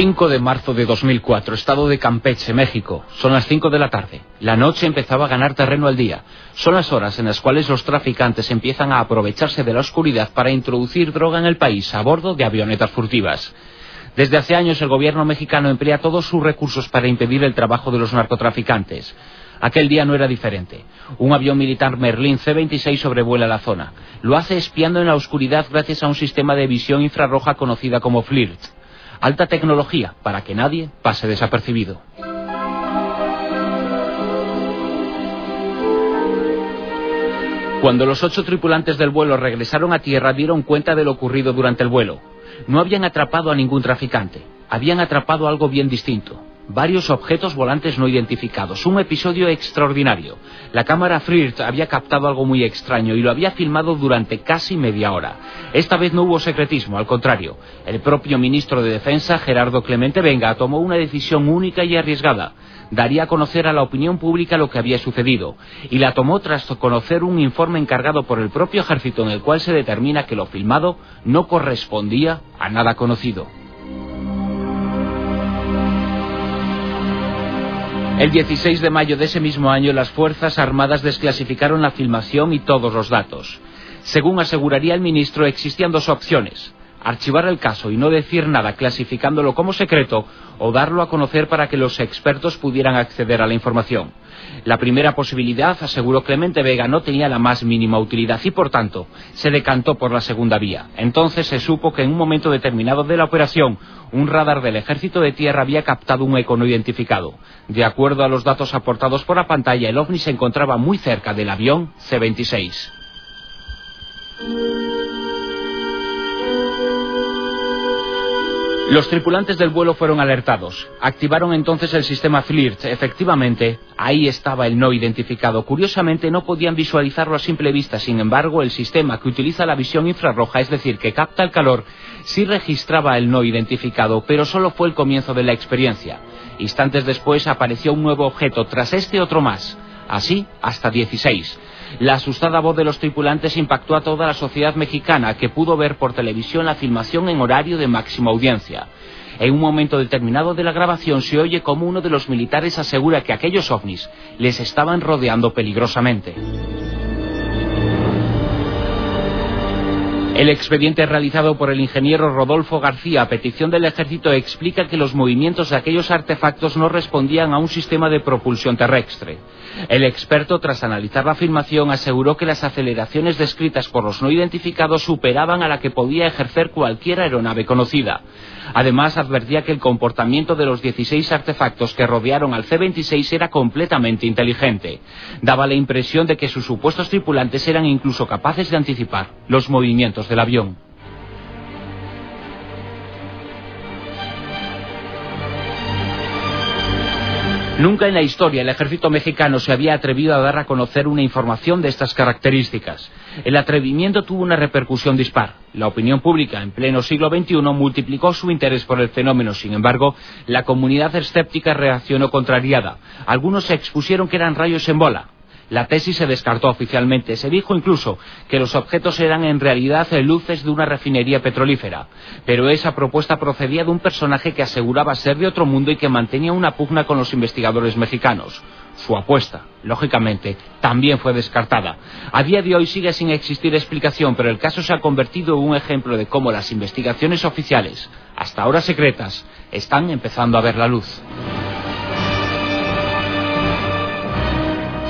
5 de marzo de 2004, estado de Campeche, México. Son las 5 de la tarde. La noche empezaba a ganar terreno al día. Son las horas en las cuales los traficantes empiezan a aprovecharse de la oscuridad para introducir droga en el país a bordo de avionetas furtivas. Desde hace años el gobierno mexicano emplea todos sus recursos para impedir el trabajo de los narcotraficantes. Aquel día no era diferente. Un avión militar Merlin C-26 sobrevuela la zona. Lo hace espiando en la oscuridad gracias a un sistema de visión infrarroja conocida como FLIRT. Alta tecnología para que nadie pase desapercibido. Cuando los ocho tripulantes del vuelo regresaron a tierra dieron cuenta de lo ocurrido durante el vuelo. No habían atrapado a ningún traficante, habían atrapado algo bien distinto varios objetos volantes no identificados. Un episodio extraordinario. La cámara FLIRT había captado algo muy extraño y lo había filmado durante casi media hora. Esta vez no hubo secretismo, al contrario. El propio ministro de Defensa, Gerardo Clemente Venga, tomó una decisión única y arriesgada. Daría a conocer a la opinión pública lo que había sucedido. Y la tomó tras conocer un informe encargado por el propio ejército en el cual se determina que lo filmado no correspondía a nada conocido. El 16 de mayo de ese mismo año, las Fuerzas Armadas desclasificaron la filmación y todos los datos. Según aseguraría el ministro, existían dos opciones archivar el caso y no decir nada clasificándolo como secreto o darlo a conocer para que los expertos pudieran acceder a la información. La primera posibilidad, aseguró Clemente Vega, no tenía la más mínima utilidad y, por tanto, se decantó por la segunda vía. Entonces se supo que en un momento determinado de la operación, un radar del Ejército de Tierra había captado un eco no identificado. De acuerdo a los datos aportados por la pantalla, el ovni se encontraba muy cerca del avión C-26. Los tripulantes del vuelo fueron alertados. Activaron entonces el sistema FLIRT. Efectivamente, ahí estaba el no identificado. Curiosamente, no podían visualizarlo a simple vista. Sin embargo, el sistema que utiliza la visión infrarroja, es decir, que capta el calor, sí registraba el no identificado, pero solo fue el comienzo de la experiencia. Instantes después apareció un nuevo objeto, tras este otro más. Así, hasta 16. La asustada voz de los tripulantes impactó a toda la sociedad mexicana que pudo ver por televisión la filmación en horario de máxima audiencia. En un momento determinado de la grabación se oye como uno de los militares asegura que aquellos ovnis les estaban rodeando peligrosamente. El expediente realizado por el ingeniero Rodolfo García a petición del ejército explica que los movimientos de aquellos artefactos no respondían a un sistema de propulsión terrestre. El experto, tras analizar la afirmación, aseguró que las aceleraciones descritas por los no identificados superaban a la que podía ejercer cualquier aeronave conocida. Además, advertía que el comportamiento de los 16 artefactos que rodearon al C-26 era completamente inteligente. Daba la impresión de que sus supuestos tripulantes eran incluso capaces de anticipar los movimientos del avión. Nunca en la historia el ejército mexicano se había atrevido a dar a conocer una información de estas características. El atrevimiento tuvo una repercusión dispar. La opinión pública en pleno siglo XXI multiplicó su interés por el fenómeno. Sin embargo, la comunidad escéptica reaccionó contrariada. Algunos se expusieron que eran rayos en bola. La tesis se descartó oficialmente. Se dijo incluso que los objetos eran en realidad luces de una refinería petrolífera. Pero esa propuesta procedía de un personaje que aseguraba ser de otro mundo y que mantenía una pugna con los investigadores mexicanos. Su apuesta, lógicamente, también fue descartada. A día de hoy sigue sin existir explicación, pero el caso se ha convertido en un ejemplo de cómo las investigaciones oficiales, hasta ahora secretas, están empezando a ver la luz.